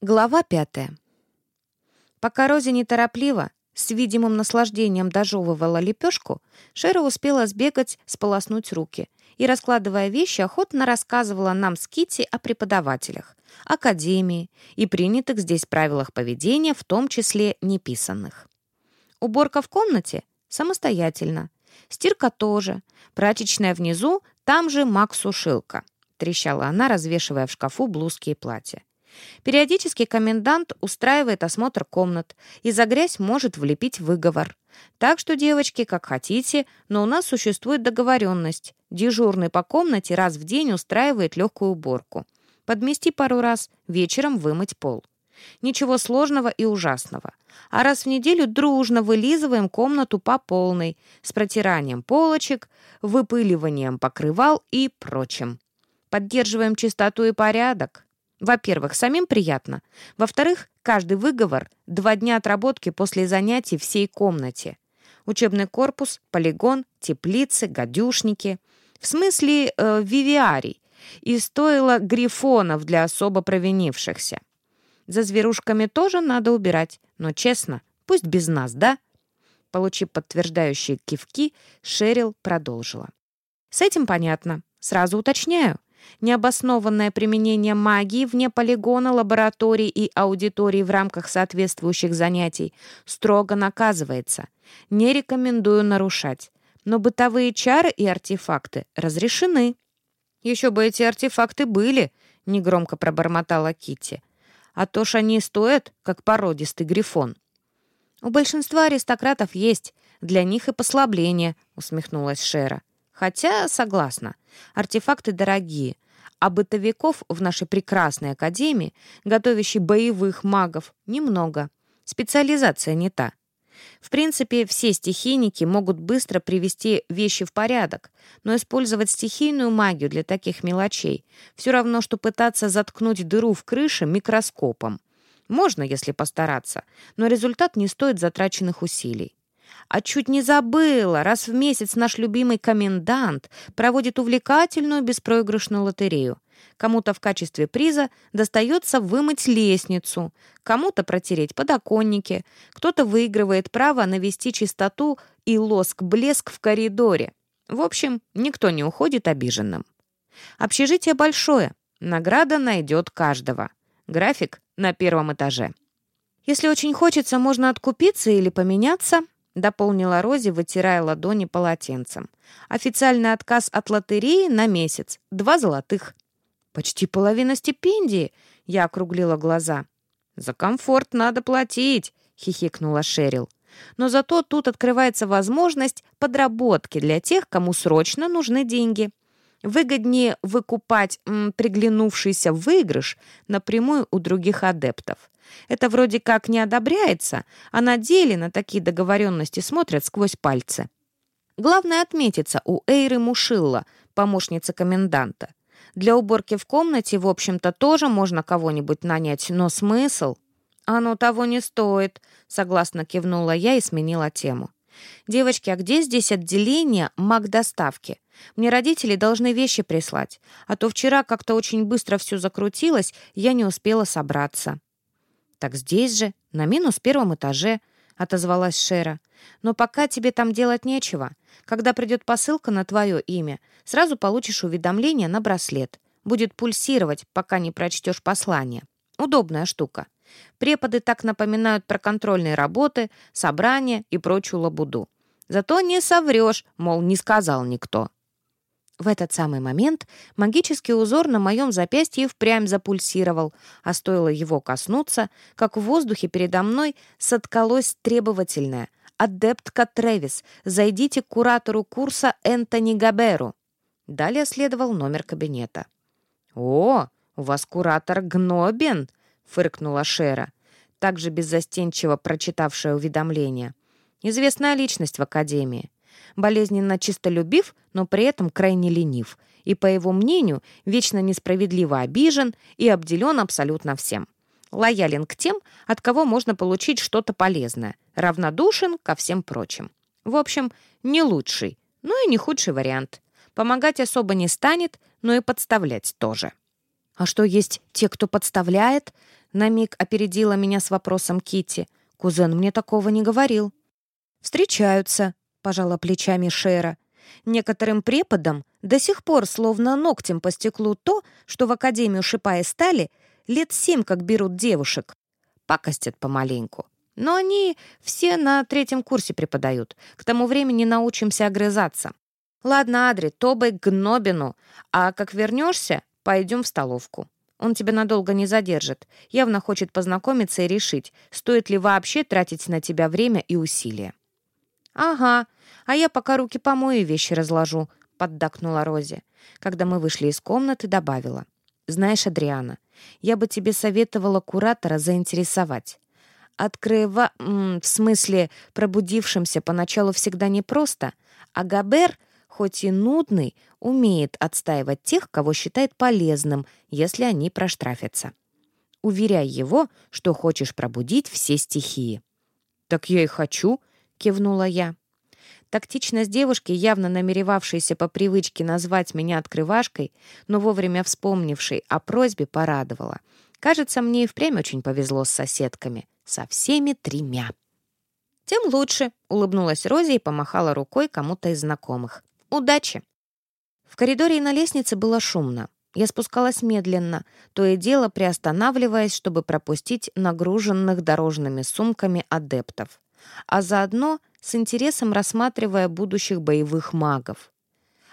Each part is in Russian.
Глава пятая. Пока Рози неторопливо, с видимым наслаждением дожевывала лепешку, Шера успела сбегать, сполоснуть руки и, раскладывая вещи, охотно рассказывала нам с Китти о преподавателях, академии и принятых здесь правилах поведения, в том числе неписанных. Уборка в комнате самостоятельно. Стирка тоже. Прачечная внизу, там же маг-сушилка. Трещала она, развешивая в шкафу блузки и платья. Периодически комендант устраивает осмотр комнат и за грязь может влепить выговор. Так что, девочки, как хотите, но у нас существует договоренность. Дежурный по комнате раз в день устраивает легкую уборку. Подмести пару раз, вечером вымыть пол. Ничего сложного и ужасного. А раз в неделю дружно вылизываем комнату по полной, с протиранием полочек, выпыливанием покрывал и прочим. Поддерживаем чистоту и порядок. Во-первых, самим приятно. Во-вторых, каждый выговор — два дня отработки после занятий всей комнате. Учебный корпус, полигон, теплицы, гадюшники. В смысле э, вивиарий. И стоило грифонов для особо провинившихся. За зверушками тоже надо убирать, но честно, пусть без нас, да? Получив подтверждающие кивки, Шерил продолжила. С этим понятно. Сразу уточняю. Необоснованное применение магии вне полигона, лабораторий и аудиторий в рамках соответствующих занятий строго наказывается. Не рекомендую нарушать. Но бытовые чары и артефакты разрешены. «Еще бы эти артефакты были», — негромко пробормотала Китти. «А то ж они стоят, как породистый грифон». «У большинства аристократов есть. Для них и послабление», — усмехнулась Шера. Хотя, согласна, артефакты дорогие, а бытовиков в нашей прекрасной академии, готовящей боевых магов, немного. Специализация не та. В принципе, все стихийники могут быстро привести вещи в порядок, но использовать стихийную магию для таких мелочей все равно, что пытаться заткнуть дыру в крыше микроскопом. Можно, если постараться, но результат не стоит затраченных усилий. А чуть не забыла, раз в месяц наш любимый комендант проводит увлекательную беспроигрышную лотерею. Кому-то в качестве приза достается вымыть лестницу, кому-то протереть подоконники, кто-то выигрывает право навести чистоту и лоск-блеск в коридоре. В общем, никто не уходит обиженным. Общежитие большое, награда найдет каждого. График на первом этаже. Если очень хочется, можно откупиться или поменяться — дополнила Рози, вытирая ладони полотенцем. «Официальный отказ от лотереи на месяц. Два золотых». «Почти половина стипендии», — я округлила глаза. «За комфорт надо платить», — хихикнула Шерил. «Но зато тут открывается возможность подработки для тех, кому срочно нужны деньги. Выгоднее выкупать приглянувшийся выигрыш напрямую у других адептов. Это вроде как не одобряется, а на деле на такие договоренности смотрят сквозь пальцы. Главное отметиться у Эйры Мушилла, помощницы коменданта. Для уборки в комнате, в общем-то, тоже можно кого-нибудь нанять, но смысл? Оно того не стоит, согласно кивнула я и сменила тему. «Девочки, а где здесь отделение маг-доставки? Мне родители должны вещи прислать, а то вчера как-то очень быстро все закрутилось, я не успела собраться». «Так здесь же, на минус первом этаже», — отозвалась Шера. «Но пока тебе там делать нечего. Когда придет посылка на твое имя, сразу получишь уведомление на браслет. Будет пульсировать, пока не прочтешь послание. Удобная штука. Преподы так напоминают про контрольные работы, собрания и прочую лабуду. Зато не соврешь, мол, не сказал никто». В этот самый момент магический узор на моем запястье впрямь запульсировал, а стоило его коснуться, как в воздухе передо мной соткалось требовательное «Адептка Тревис, зайдите к куратору курса Энтони Габеру». Далее следовал номер кабинета. «О, у вас куратор Гнобин!» — фыркнула Шера, также беззастенчиво прочитавшая уведомление. «Известная личность в Академии болезненно чистолюбив, но при этом крайне ленив, и, по его мнению, вечно несправедливо обижен и обделен абсолютно всем. Лоялен к тем, от кого можно получить что-то полезное, равнодушен ко всем прочим. В общем, не лучший, но и не худший вариант. Помогать особо не станет, но и подставлять тоже. «А что, есть те, кто подставляет?» На миг опередила меня с вопросом Кити. «Кузен мне такого не говорил». «Встречаются», — пожала плечами Шера. «Некоторым преподам до сих пор словно ногтем по стеклу то, что в Академию шипа и стали лет семь как берут девушек. Пакостят помаленьку. Но они все на третьем курсе преподают. К тому времени научимся огрызаться. Ладно, Адри, тобой к Гнобину. А как вернешься, пойдем в столовку. Он тебя надолго не задержит. Явно хочет познакомиться и решить, стоит ли вообще тратить на тебя время и усилия. «Ага, а я пока руки помою и вещи разложу», — поддакнула Рози. Когда мы вышли из комнаты, добавила. «Знаешь, Адриана, я бы тебе советовала куратора заинтересовать. Открыва... в смысле, пробудившимся поначалу всегда непросто, а Габер, хоть и нудный, умеет отстаивать тех, кого считает полезным, если они проштрафятся. Уверяй его, что хочешь пробудить все стихии. «Так я и хочу», — кивнула я. Тактичность девушки, явно намеревавшейся по привычке назвать меня открывашкой, но вовремя вспомнившей о просьбе, порадовала. Кажется, мне и впрямь очень повезло с соседками. Со всеми тремя. «Тем лучше», — улыбнулась Рози и помахала рукой кому-то из знакомых. «Удачи!» В коридоре и на лестнице было шумно. Я спускалась медленно, то и дело приостанавливаясь, чтобы пропустить нагруженных дорожными сумками адептов, а заодно с интересом рассматривая будущих боевых магов.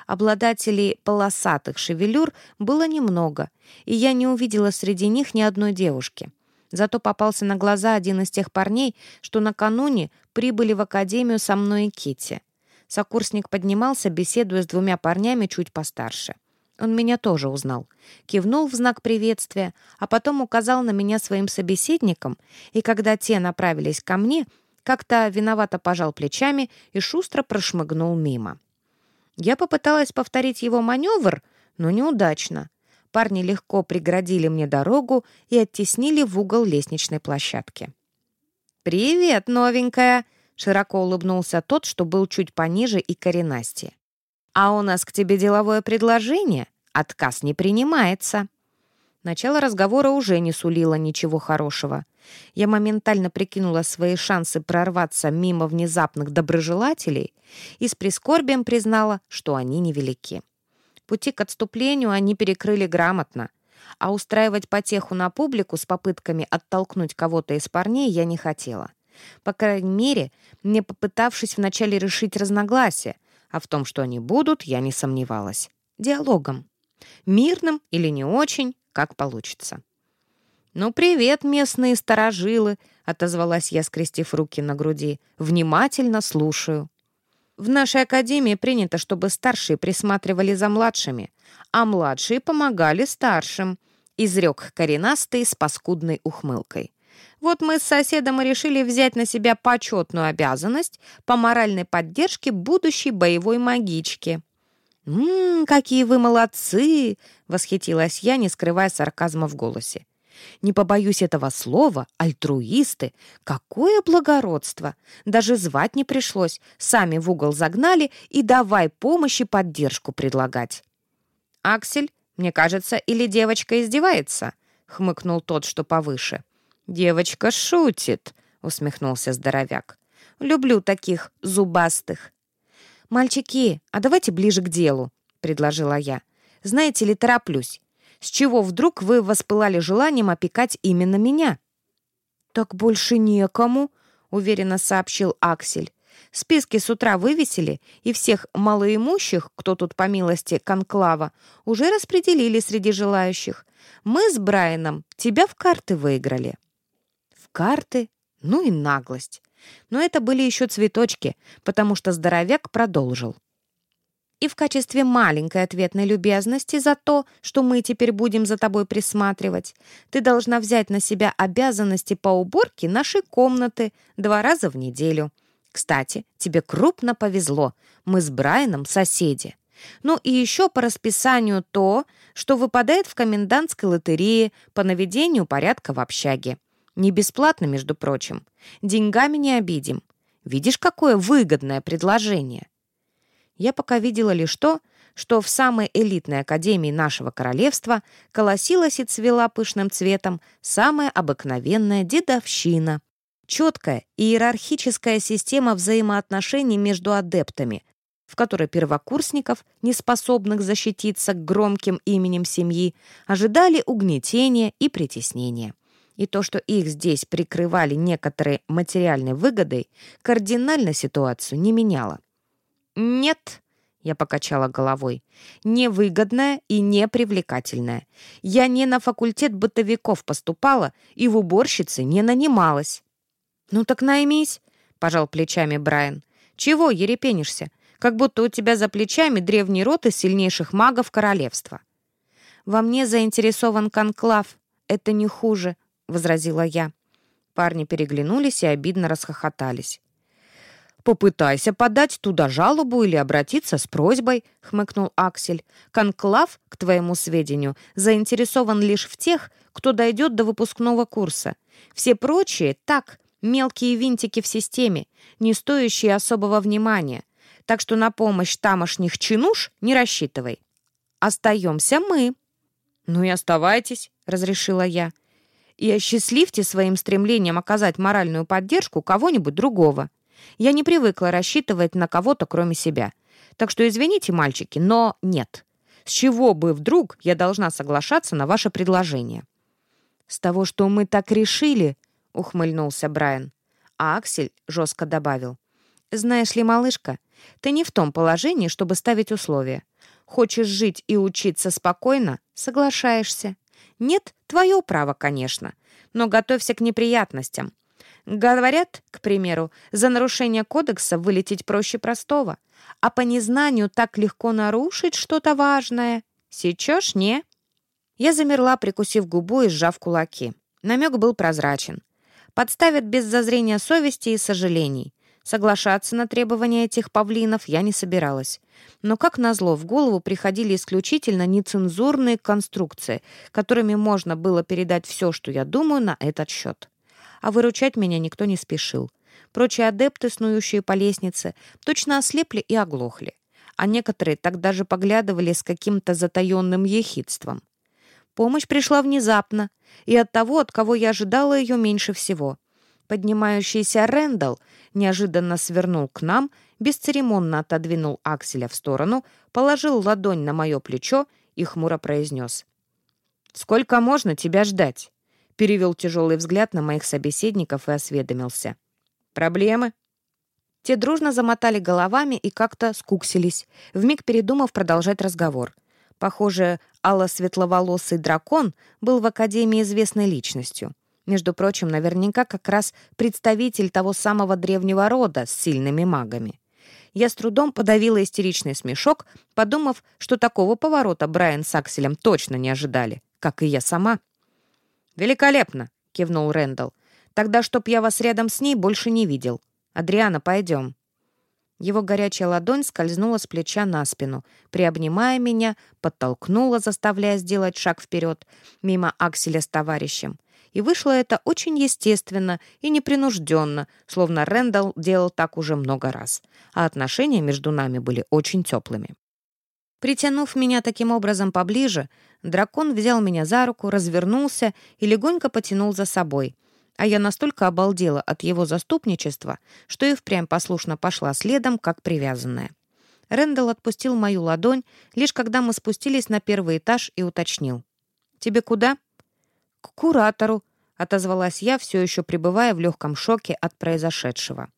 Обладателей полосатых шевелюр было немного, и я не увидела среди них ни одной девушки. Зато попался на глаза один из тех парней, что накануне прибыли в академию со мной и Кити. Сокурсник поднимался, беседуя с двумя парнями чуть постарше. Он меня тоже узнал. Кивнул в знак приветствия, а потом указал на меня своим собеседникам, и когда те направились ко мне, как-то виновато пожал плечами и шустро прошмыгнул мимо. Я попыталась повторить его маневр, но неудачно. Парни легко преградили мне дорогу и оттеснили в угол лестничной площадки. «Привет, новенькая!» — широко улыбнулся тот, что был чуть пониже и коренастее. «А у нас к тебе деловое предложение. Отказ не принимается». Начало разговора уже не сулило ничего хорошего. Я моментально прикинула свои шансы прорваться мимо внезапных доброжелателей и с прискорбием признала, что они невелики. Пути к отступлению они перекрыли грамотно, а устраивать потеху на публику с попытками оттолкнуть кого-то из парней я не хотела. По крайней мере, не попытавшись вначале решить разногласия, а в том, что они будут, я не сомневалась. Диалогом. Мирным или не очень, как получится. «Ну, привет, местные старожилы!» — отозвалась я, скрестив руки на груди. «Внимательно слушаю». «В нашей академии принято, чтобы старшие присматривали за младшими, а младшие помогали старшим», — изрек коренастый с паскудной ухмылкой. «Вот мы с соседом и решили взять на себя почетную обязанность по моральной поддержке будущей боевой магички». «Ммм, какие вы молодцы!» — восхитилась я, не скрывая сарказма в голосе. «Не побоюсь этого слова, альтруисты! Какое благородство! Даже звать не пришлось, сами в угол загнали и давай помощь и поддержку предлагать». «Аксель, мне кажется, или девочка издевается?» — хмыкнул тот, что повыше. «Девочка шутит», — усмехнулся здоровяк. «Люблю таких зубастых. «Мальчики, а давайте ближе к делу», — предложила я. «Знаете ли, тороплюсь. С чего вдруг вы воспылали желанием опекать именно меня?» «Так больше некому», — уверенно сообщил Аксель. «Списки с утра вывесили, и всех малоимущих, кто тут по милости конклава, уже распределили среди желающих. Мы с Брайаном тебя в карты выиграли». «В карты? Ну и наглость. Но это были еще цветочки, потому что здоровяк продолжил. И в качестве маленькой ответной любезности за то, что мы теперь будем за тобой присматривать, ты должна взять на себя обязанности по уборке нашей комнаты два раза в неделю. Кстати, тебе крупно повезло. Мы с Брайаном соседи. Ну и еще по расписанию то, что выпадает в комендантской лотерее по наведению порядка в общаге. Не бесплатно, между прочим. Деньгами не обидим. Видишь, какое выгодное предложение?» Я пока видела лишь то, что в самой элитной академии нашего королевства колосилась и цвела пышным цветом самая обыкновенная дедовщина. Четкая иерархическая система взаимоотношений между адептами, в которой первокурсников, не способных защититься громким именем семьи, ожидали угнетения и притеснения. И то, что их здесь прикрывали некоторые материальной выгодой, кардинально ситуацию не меняло. «Нет», — я покачала головой, — «невыгодная и непривлекательная. Я не на факультет бытовиков поступала и в уборщице не нанималась». «Ну так наймись», — пожал плечами Брайан. «Чего ерепенишься? Как будто у тебя за плечами древний род из сильнейших магов королевства». «Во мне заинтересован конклав. Это не хуже», — возразила я. Парни переглянулись и обидно расхохотались. «Попытайся подать туда жалобу или обратиться с просьбой», — хмыкнул Аксель. «Конклав, к твоему сведению, заинтересован лишь в тех, кто дойдет до выпускного курса. Все прочие — так, мелкие винтики в системе, не стоящие особого внимания. Так что на помощь тамошних чинуш не рассчитывай. Остаемся мы». «Ну и оставайтесь», — разрешила я. «И осчастливьте своим стремлением оказать моральную поддержку кого-нибудь другого». Я не привыкла рассчитывать на кого-то, кроме себя. Так что извините, мальчики, но нет. С чего бы вдруг я должна соглашаться на ваше предложение?» «С того, что мы так решили», — ухмыльнулся Брайан. А Аксель жестко добавил. «Знаешь ли, малышка, ты не в том положении, чтобы ставить условия. Хочешь жить и учиться спокойно — соглашаешься. Нет, твое право, конечно. Но готовься к неприятностям. Говорят, к примеру, за нарушение кодекса вылететь проще простого, а по незнанию так легко нарушить что-то важное. Сечешь, не? Я замерла, прикусив губу и сжав кулаки. Намек был прозрачен. Подставят без зазрения совести и сожалений. Соглашаться на требования этих павлинов я не собиралась. Но, как назло, в голову приходили исключительно нецензурные конструкции, которыми можно было передать все, что я думаю на этот счет а выручать меня никто не спешил. Прочие адепты, снующие по лестнице, точно ослепли и оглохли, а некоторые так даже поглядывали с каким-то затаенным ехидством. Помощь пришла внезапно, и от того, от кого я ожидала ее меньше всего. Поднимающийся Рэндалл неожиданно свернул к нам, бесцеремонно отодвинул Акселя в сторону, положил ладонь на мое плечо и хмуро произнес. «Сколько можно тебя ждать?» перевел тяжелый взгляд на моих собеседников и осведомился. «Проблемы?» Те дружно замотали головами и как-то скуксились, вмиг передумав продолжать разговор. Похоже, алло-светловолосый дракон был в Академии известной личностью. Между прочим, наверняка как раз представитель того самого древнего рода с сильными магами. Я с трудом подавила истеричный смешок, подумав, что такого поворота Брайан с Акселем точно не ожидали, как и я сама. «Великолепно!» — кивнул Рэндалл. «Тогда, чтоб я вас рядом с ней больше не видел. Адриана, пойдем». Его горячая ладонь скользнула с плеча на спину, приобнимая меня, подтолкнула, заставляя сделать шаг вперед, мимо Акселя с товарищем. И вышло это очень естественно и непринужденно, словно Рэндалл делал так уже много раз. А отношения между нами были очень теплыми. Притянув меня таким образом поближе, дракон взял меня за руку, развернулся и легонько потянул за собой. А я настолько обалдела от его заступничества, что и впрямь послушно пошла следом, как привязанная. Рэндалл отпустил мою ладонь, лишь когда мы спустились на первый этаж и уточнил. «Тебе куда?» «К куратору», — отозвалась я, все еще пребывая в легком шоке от произошедшего.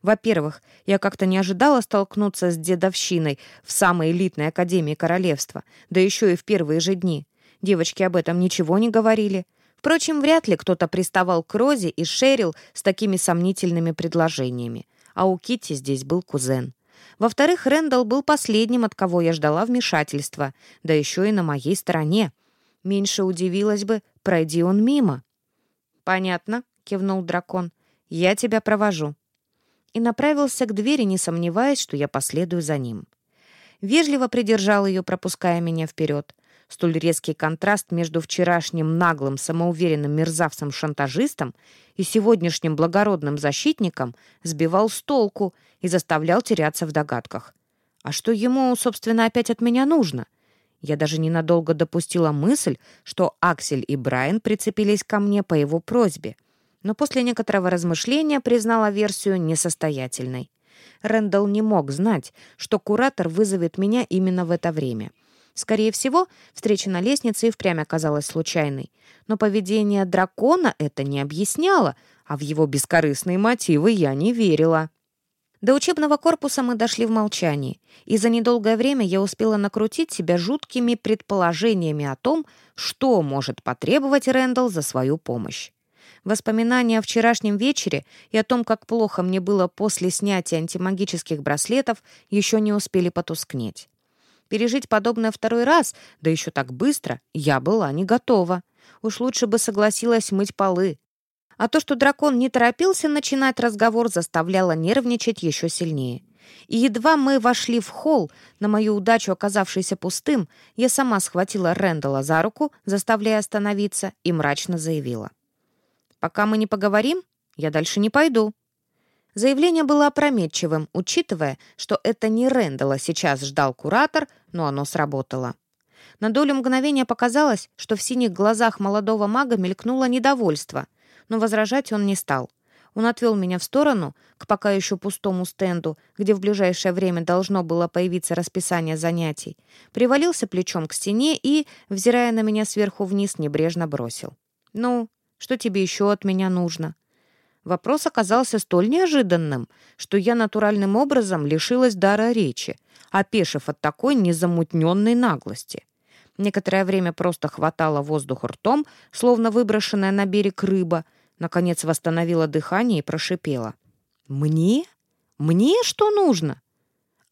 Во-первых, я как-то не ожидала столкнуться с дедовщиной в самой элитной академии королевства, да еще и в первые же дни. Девочки об этом ничего не говорили. Впрочем, вряд ли кто-то приставал к Розе и Шерил с такими сомнительными предложениями. А у Китти здесь был кузен. Во-вторых, Рэндалл был последним, от кого я ждала вмешательства, да еще и на моей стороне. Меньше удивилась бы, пройди он мимо. «Понятно», — кивнул дракон. «Я тебя провожу» и направился к двери, не сомневаясь, что я последую за ним. Вежливо придержал ее, пропуская меня вперед. Столь резкий контраст между вчерашним наглым, самоуверенным мерзавцем-шантажистом и сегодняшним благородным защитником сбивал с толку и заставлял теряться в догадках. А что ему, собственно, опять от меня нужно? Я даже ненадолго допустила мысль, что Аксель и Брайан прицепились ко мне по его просьбе. Но после некоторого размышления признала версию несостоятельной. Рэндалл не мог знать, что куратор вызовет меня именно в это время. Скорее всего, встреча на лестнице и впрямь оказалась случайной. Но поведение дракона это не объясняло, а в его бескорыстные мотивы я не верила. До учебного корпуса мы дошли в молчании, и за недолгое время я успела накрутить себя жуткими предположениями о том, что может потребовать Рэндалл за свою помощь. Воспоминания о вчерашнем вечере и о том, как плохо мне было после снятия антимагических браслетов, еще не успели потускнеть. Пережить подобное второй раз, да еще так быстро, я была не готова. Уж лучше бы согласилась мыть полы. А то, что дракон не торопился начинать разговор, заставляло нервничать еще сильнее. И едва мы вошли в холл, на мою удачу оказавшийся пустым, я сама схватила Рэндала за руку, заставляя остановиться, и мрачно заявила. «Пока мы не поговорим, я дальше не пойду». Заявление было опрометчивым, учитывая, что это не Рэндала сейчас ждал куратор, но оно сработало. На долю мгновения показалось, что в синих глазах молодого мага мелькнуло недовольство, но возражать он не стал. Он отвел меня в сторону, к пока еще пустому стенду, где в ближайшее время должно было появиться расписание занятий, привалился плечом к стене и, взирая на меня сверху вниз, небрежно бросил. «Ну, что тебе еще от меня нужно?» Вопрос оказался столь неожиданным, что я натуральным образом лишилась дара речи, опешив от такой незамутненной наглости. Некоторое время просто хватало воздух ртом, словно выброшенная на берег рыба, наконец восстановила дыхание и прошипела. «Мне? Мне что нужно?»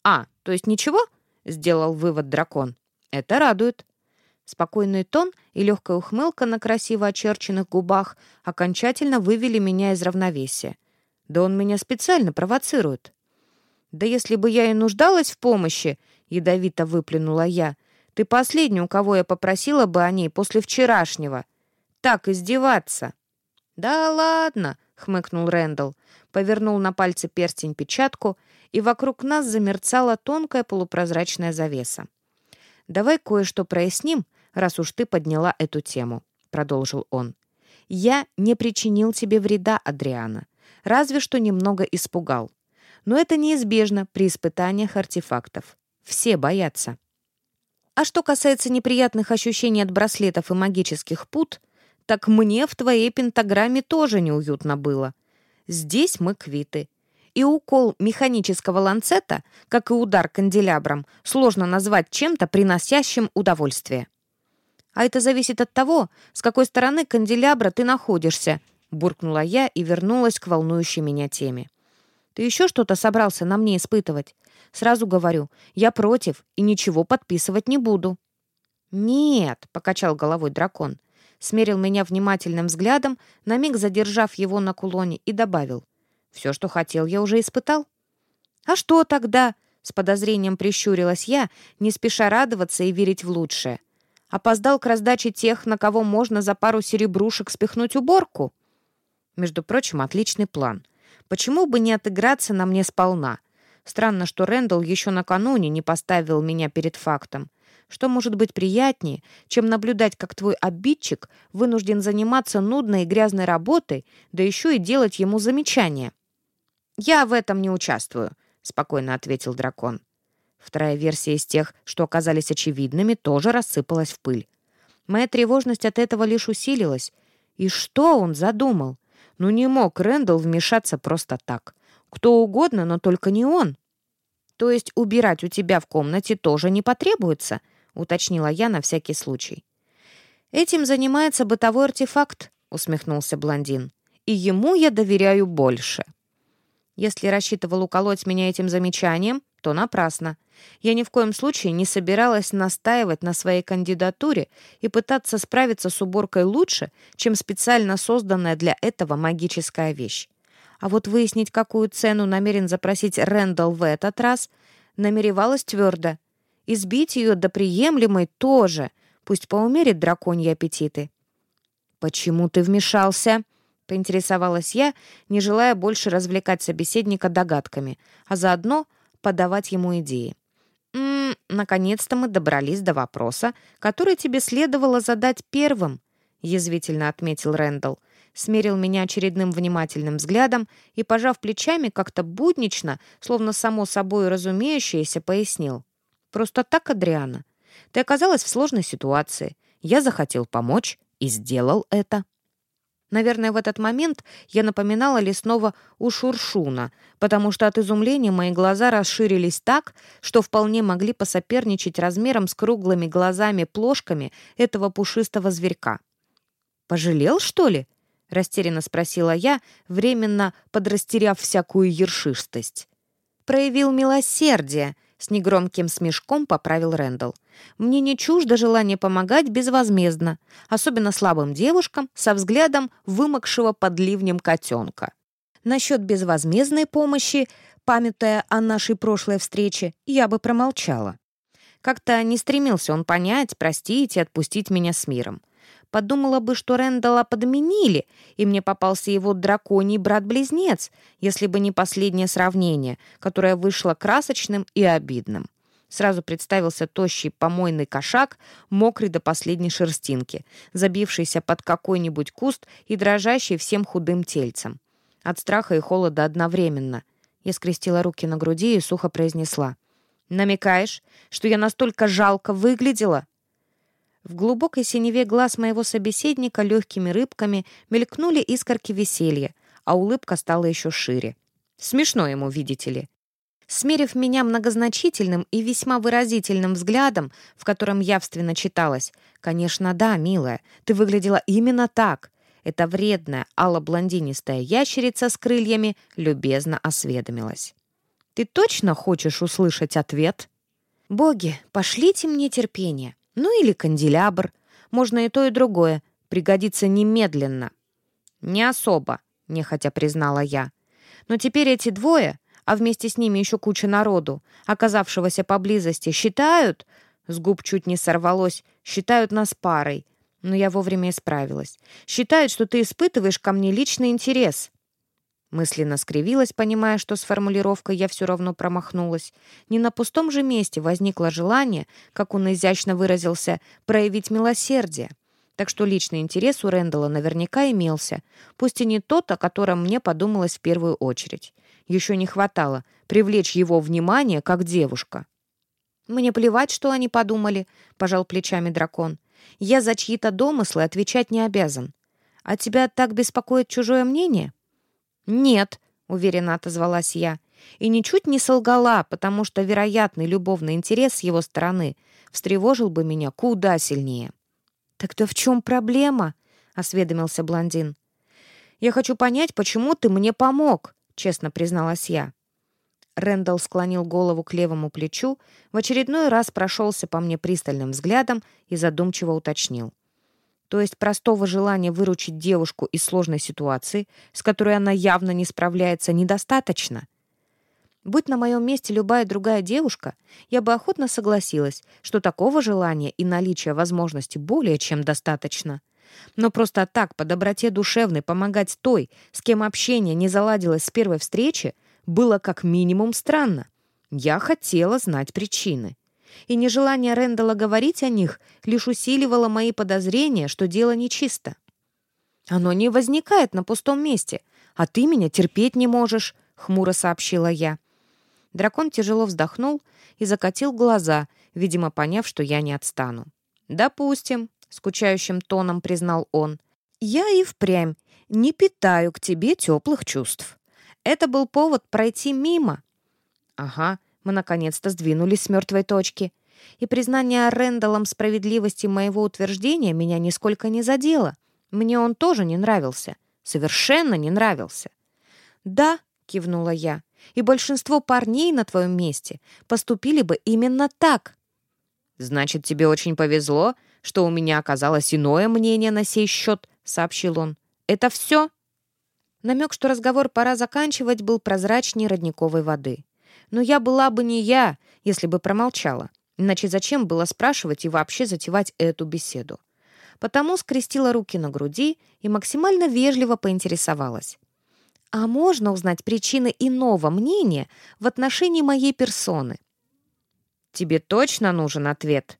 «А, то есть ничего?» — сделал вывод дракон. «Это радует. Спокойный тон и легкая ухмылка на красиво очерченных губах окончательно вывели меня из равновесия. Да он меня специально провоцирует. «Да если бы я и нуждалась в помощи», — ядовито выплюнула я, «ты последний, у кого я попросила бы о ней после вчерашнего. Так издеваться». «Да ладно», — хмыкнул Рэндалл, повернул на пальце перстень-печатку, и вокруг нас замерцала тонкая полупрозрачная завеса. «Давай кое-что проясним, раз уж ты подняла эту тему», — продолжил он. «Я не причинил тебе вреда, Адриана, разве что немного испугал. Но это неизбежно при испытаниях артефактов. Все боятся». А что касается неприятных ощущений от браслетов и магических пут, так мне в твоей пентаграмме тоже неуютно было. Здесь мы квиты. И укол механического ланцета, как и удар канделябром, сложно назвать чем-то, приносящим удовольствие. А это зависит от того, с какой стороны канделябра ты находишься», — буркнула я и вернулась к волнующей меня теме. «Ты еще что-то собрался на мне испытывать? Сразу говорю, я против и ничего подписывать не буду». «Нет», — покачал головой дракон, смерил меня внимательным взглядом, на миг задержав его на кулоне, и добавил. «Все, что хотел, я уже испытал». «А что тогда?» — с подозрением прищурилась я, не спеша радоваться и верить в лучшее. Опоздал к раздаче тех, на кого можно за пару серебрушек спихнуть уборку. Между прочим, отличный план. Почему бы не отыграться на мне сполна? Странно, что Рэндалл еще накануне не поставил меня перед фактом. Что может быть приятнее, чем наблюдать, как твой обидчик вынужден заниматься нудной и грязной работой, да еще и делать ему замечания? «Я в этом не участвую», — спокойно ответил дракон. Вторая версия из тех, что оказались очевидными, тоже рассыпалась в пыль. Моя тревожность от этого лишь усилилась. И что он задумал? Ну не мог Рэндалл вмешаться просто так. Кто угодно, но только не он. То есть убирать у тебя в комнате тоже не потребуется, уточнила я на всякий случай. Этим занимается бытовой артефакт, усмехнулся блондин. И ему я доверяю больше. Если рассчитывал уколоть меня этим замечанием, то напрасно. Я ни в коем случае не собиралась настаивать на своей кандидатуре и пытаться справиться с уборкой лучше, чем специально созданная для этого магическая вещь. А вот выяснить, какую цену намерен запросить Рэндалл в этот раз, намеревалась твердо. Избить ее до приемлемой тоже, пусть поумерит драконьи аппетиты. «Почему ты вмешался?» — поинтересовалась я, не желая больше развлекать собеседника догадками, а заодно подавать ему идеи. наконец-то мы добрались до вопроса, который тебе следовало задать первым», — язвительно отметил Рэндалл. Смерил меня очередным внимательным взглядом и, пожав плечами, как-то буднично, словно само собой разумеющееся, пояснил. «Просто так, Адриана. Ты оказалась в сложной ситуации. Я захотел помочь и сделал это». Наверное, в этот момент я напоминала лесного ушуршуна, потому что от изумления мои глаза расширились так, что вполне могли посоперничать размером с круглыми глазами-плошками этого пушистого зверька. «Пожалел, что ли?» — растерянно спросила я, временно подрастеряв всякую ершистость. «Проявил милосердие», с негромким смешком поправил Рэндалл. «Мне не чуждо желание помогать безвозмездно, особенно слабым девушкам со взглядом вымокшего под ливнем котенка. Насчет безвозмездной помощи, памятая о нашей прошлой встрече, я бы промолчала. Как-то не стремился он понять, простить и отпустить меня с миром. Подумала бы, что Рэндалла подменили, и мне попался его драконий брат-близнец, если бы не последнее сравнение, которое вышло красочным и обидным. Сразу представился тощий помойный кошак, мокрый до последней шерстинки, забившийся под какой-нибудь куст и дрожащий всем худым тельцем. От страха и холода одновременно. Я скрестила руки на груди и сухо произнесла. «Намекаешь, что я настолько жалко выглядела?» В глубокой синеве глаз моего собеседника легкими рыбками мелькнули искорки веселья, а улыбка стала еще шире. Смешно ему, видите ли. Смерив меня многозначительным и весьма выразительным взглядом, в котором явственно читалось, «Конечно, да, милая, ты выглядела именно так», эта вредная, алло-блондинистая ящерица с крыльями любезно осведомилась. «Ты точно хочешь услышать ответ?» «Боги, пошлите мне терпение. Ну или канделябр. Можно и то, и другое. Пригодится немедленно. Не особо, нехотя признала я. Но теперь эти двое, а вместе с ними еще куча народу, оказавшегося поблизости, считают... С губ чуть не сорвалось. Считают нас парой. Но я вовремя исправилась. Считают, что ты испытываешь ко мне личный интерес. Мысленно скривилась, понимая, что с формулировкой я все равно промахнулась. Не на пустом же месте возникло желание, как он изящно выразился, проявить милосердие. Так что личный интерес у Рэндалла наверняка имелся, пусть и не тот, о котором мне подумалось в первую очередь. Еще не хватало привлечь его внимание как девушка. «Мне плевать, что они подумали», — пожал плечами дракон. «Я за чьи-то домыслы отвечать не обязан. А тебя так беспокоит чужое мнение?» «Нет», — уверенно отозвалась я, и ничуть не солгала, потому что вероятный любовный интерес с его стороны встревожил бы меня куда сильнее. «Тогда в чем проблема?» — осведомился блондин. «Я хочу понять, почему ты мне помог», — честно призналась я. Рэндалл склонил голову к левому плечу, в очередной раз прошелся по мне пристальным взглядом и задумчиво уточнил. То есть простого желания выручить девушку из сложной ситуации, с которой она явно не справляется, недостаточно. Будь на моем месте любая другая девушка, я бы охотно согласилась, что такого желания и наличия возможности более чем достаточно. Но просто так, по доброте душевной, помогать той, с кем общение не заладилось с первой встречи, было как минимум странно. Я хотела знать причины и нежелание Рэндала говорить о них лишь усиливало мои подозрения, что дело нечисто. «Оно не возникает на пустом месте, а ты меня терпеть не можешь», — хмуро сообщила я. Дракон тяжело вздохнул и закатил глаза, видимо, поняв, что я не отстану. «Допустим», — скучающим тоном признал он, — «я и впрямь не питаю к тебе теплых чувств. Это был повод пройти мимо». «Ага, мы наконец-то сдвинулись с мертвой точки. И признание Рэндаллом справедливости моего утверждения меня нисколько не задело. Мне он тоже не нравился. Совершенно не нравился. «Да», — кивнула я, — «и большинство парней на твоем месте поступили бы именно так». «Значит, тебе очень повезло, что у меня оказалось иное мнение на сей счет», — сообщил он. «Это все?» Намек, что разговор пора заканчивать, был прозрачнее родниковой воды. Но я была бы не я, если бы промолчала. Иначе зачем было спрашивать и вообще затевать эту беседу? Потому скрестила руки на груди и максимально вежливо поинтересовалась. «А можно узнать причины иного мнения в отношении моей персоны?» «Тебе точно нужен ответ?»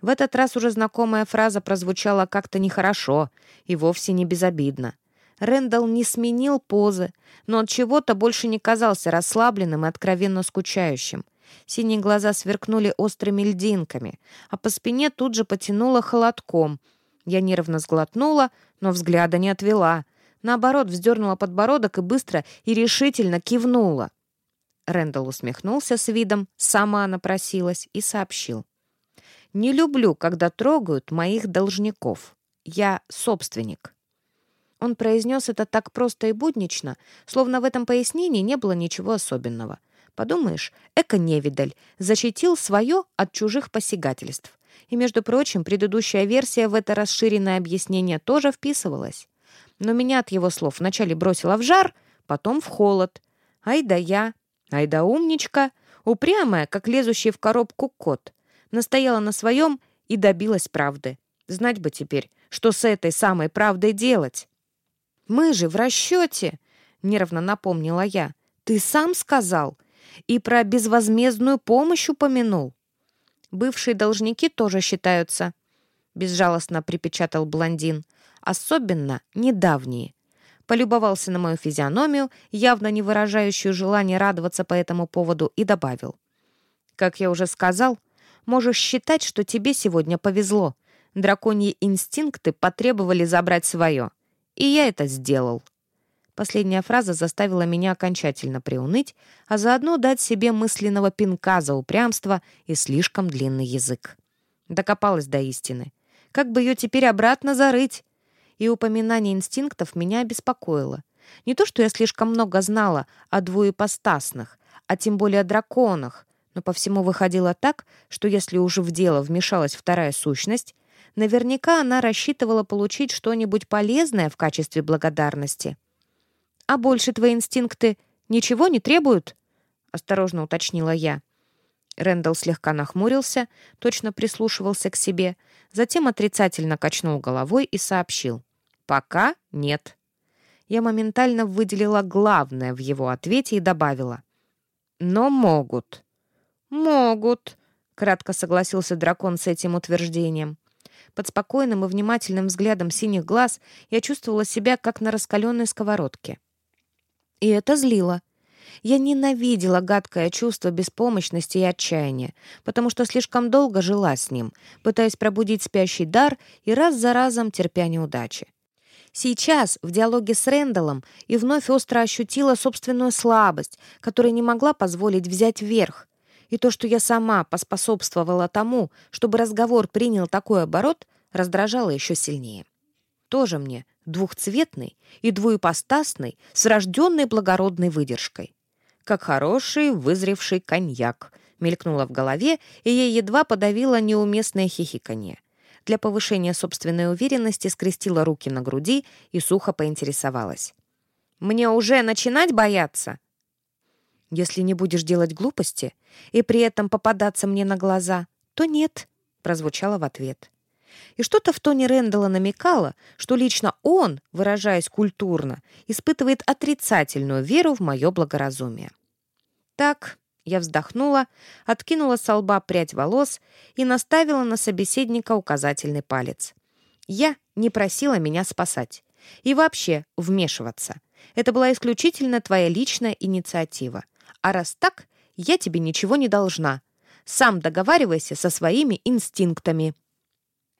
В этот раз уже знакомая фраза прозвучала как-то нехорошо и вовсе не безобидно. Рэндалл не сменил позы, но от чего-то больше не казался расслабленным и откровенно скучающим. Синие глаза сверкнули острыми льдинками, а по спине тут же потянуло холодком. Я нервно сглотнула, но взгляда не отвела. Наоборот, вздернула подбородок и быстро и решительно кивнула. Рэндалл усмехнулся с видом, сама напросилась и сообщил. «Не люблю, когда трогают моих должников. Я собственник». Он произнес это так просто и буднично, словно в этом пояснении не было ничего особенного. Подумаешь, эко-невидаль защитил свое от чужих посягательств. И, между прочим, предыдущая версия в это расширенное объяснение тоже вписывалась. Но меня от его слов вначале бросило в жар, потом в холод. Ай да я, ай да умничка, упрямая, как лезущий в коробку кот. Настояла на своем и добилась правды. Знать бы теперь, что с этой самой правдой делать. «Мы же в расчете!» — нервно напомнила я. «Ты сам сказал. И про безвозмездную помощь упомянул. Бывшие должники тоже считаются», — безжалостно припечатал блондин. «Особенно недавние». Полюбовался на мою физиономию, явно не выражающую желание радоваться по этому поводу, и добавил. «Как я уже сказал, можешь считать, что тебе сегодня повезло. Драконьи инстинкты потребовали забрать свое. И я это сделал. Последняя фраза заставила меня окончательно приуныть, а заодно дать себе мысленного пинка за упрямство и слишком длинный язык. Докопалась до истины. Как бы ее теперь обратно зарыть? И упоминание инстинктов меня обеспокоило. Не то, что я слишком много знала о двуепостасных, а тем более о драконах, но по всему выходило так, что если уже в дело вмешалась вторая сущность, Наверняка она рассчитывала получить что-нибудь полезное в качестве благодарности. «А больше твои инстинкты ничего не требуют?» — осторожно уточнила я. Рэндалл слегка нахмурился, точно прислушивался к себе, затем отрицательно качнул головой и сообщил. «Пока нет». Я моментально выделила главное в его ответе и добавила. «Но могут». «Могут», — кратко согласился дракон с этим утверждением. Под спокойным и внимательным взглядом синих глаз я чувствовала себя, как на раскаленной сковородке. И это злило. Я ненавидела гадкое чувство беспомощности и отчаяния, потому что слишком долго жила с ним, пытаясь пробудить спящий дар и раз за разом терпя неудачи. Сейчас, в диалоге с Рэндаллом, и вновь остро ощутила собственную слабость, которая не могла позволить взять верх, и то, что я сама поспособствовала тому, чтобы разговор принял такой оборот, раздражало еще сильнее. Тоже мне двухцветный и двуепостасный с рожденной благородной выдержкой. Как хороший вызревший коньяк, мелькнуло в голове, и я едва подавила неуместное хихиканье. Для повышения собственной уверенности скрестила руки на груди и сухо поинтересовалась. «Мне уже начинать бояться?» «Если не будешь делать глупости и при этом попадаться мне на глаза, то нет», — прозвучало в ответ. И что-то в тоне Рэндалла намекало, что лично он, выражаясь культурно, испытывает отрицательную веру в мое благоразумие. Так, я вздохнула, откинула с лба прядь волос и наставила на собеседника указательный палец. Я не просила меня спасать. И вообще вмешиваться. Это была исключительно твоя личная инициатива. А раз так, я тебе ничего не должна. Сам договаривайся со своими инстинктами».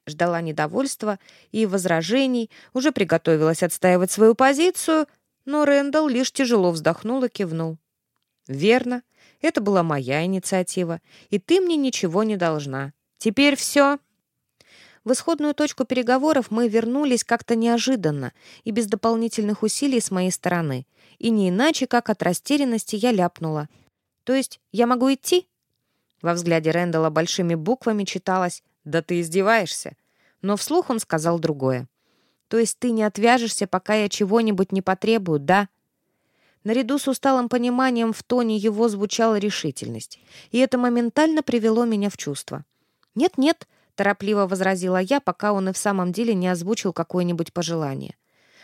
Ждала недовольства и возражений, уже приготовилась отстаивать свою позицию, но Рэндалл лишь тяжело вздохнул и кивнул. «Верно, это была моя инициатива, и ты мне ничего не должна. Теперь все». В исходную точку переговоров мы вернулись как-то неожиданно и без дополнительных усилий с моей стороны. И не иначе, как от растерянности я ляпнула. «То есть я могу идти?» Во взгляде Рэндала большими буквами читалось «Да ты издеваешься!» Но вслух он сказал другое. «То есть ты не отвяжешься, пока я чего-нибудь не потребую, да?» Наряду с усталым пониманием в тоне его звучала решительность, и это моментально привело меня в чувство. «Нет-нет», — торопливо возразила я, пока он и в самом деле не озвучил какое-нибудь пожелание.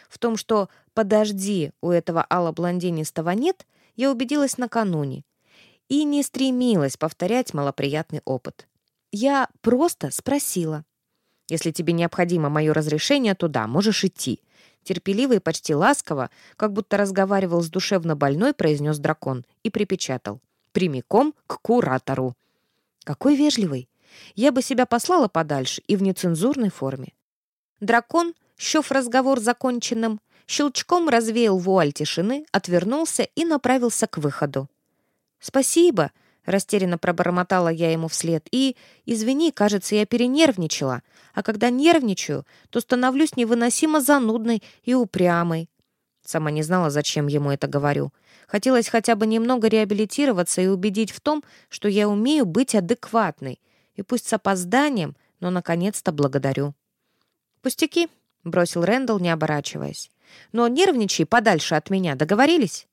В том, что «подожди» у этого алло-блондинистого нет, я убедилась накануне. и не стремилась повторять малоприятный опыт. Я просто спросила. «Если тебе необходимо мое разрешение, то да, можешь идти». Терпеливо и почти ласково, как будто разговаривал с душевно больной, произнес дракон и припечатал. «Прямиком к куратору». «Какой вежливый! Я бы себя послала подальше и в нецензурной форме». Дракон, счев разговор законченным, щелчком развеял вуаль тишины, отвернулся и направился к выходу. «Спасибо», — растерянно пробормотала я ему вслед, и, извини, кажется, я перенервничала, а когда нервничаю, то становлюсь невыносимо занудной и упрямой. Сама не знала, зачем ему это говорю. Хотелось хотя бы немного реабилитироваться и убедить в том, что я умею быть адекватной, и пусть с опозданием, но наконец-то благодарю. «Пустяки», — бросил Рэндалл, не оборачиваясь. «Но нервничай подальше от меня, договорились?»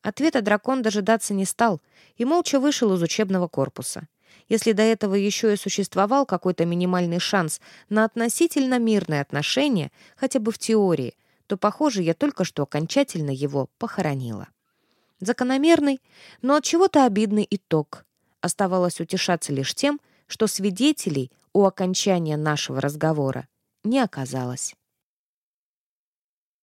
Ответа дракон дожидаться не стал и молча вышел из учебного корпуса. Если до этого еще и существовал какой-то минимальный шанс на относительно мирные отношения, хотя бы в теории, то, похоже, я только что окончательно его похоронила. Закономерный, но от чего-то обидный итог. Оставалось утешаться лишь тем, что свидетелей у окончания нашего разговора не оказалось.